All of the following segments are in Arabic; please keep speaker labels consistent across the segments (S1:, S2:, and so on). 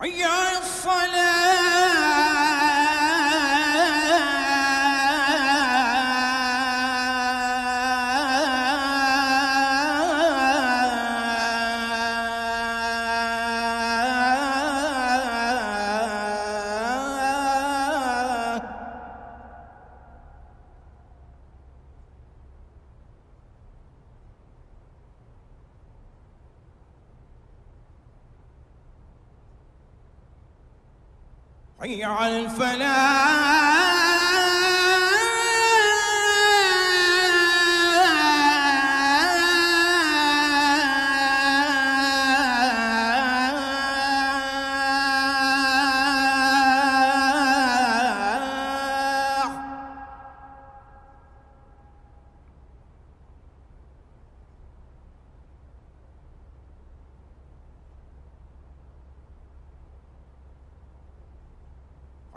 S1: حي حي على الفلاح.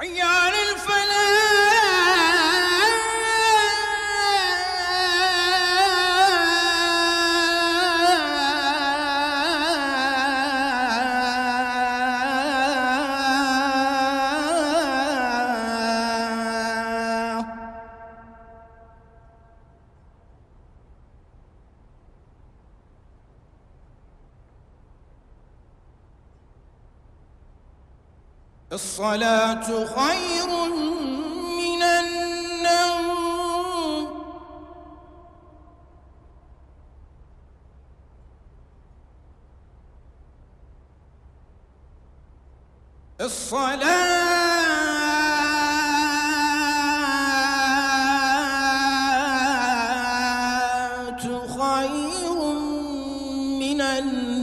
S1: حي الصلاة خير من النوم. الصلاة خير من النوم.